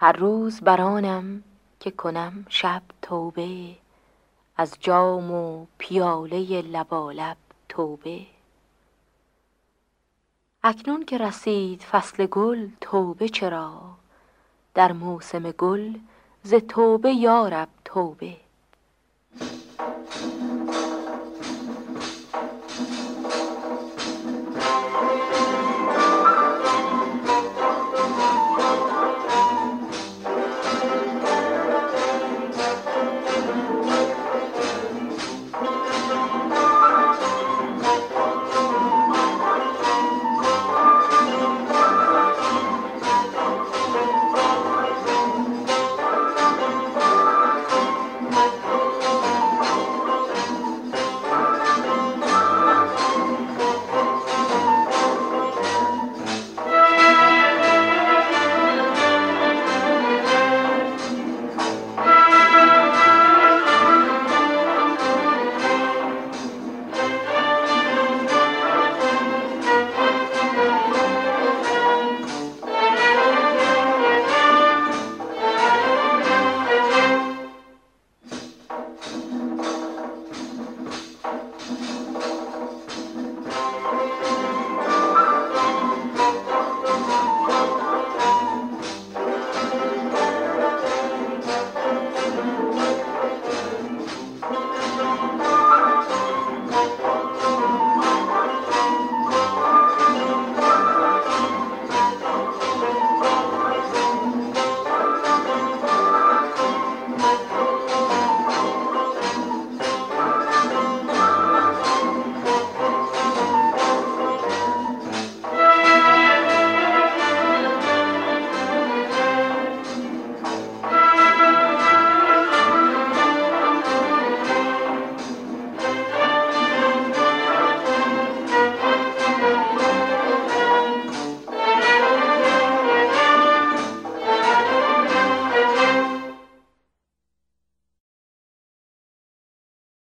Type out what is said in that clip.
هر روز برانم که کنم شب توبه از جام و پیاله لبالب توبه. اکنون که رسید فصل گل توبه چرا؟ در موسم گل ز توبه یارب توبه.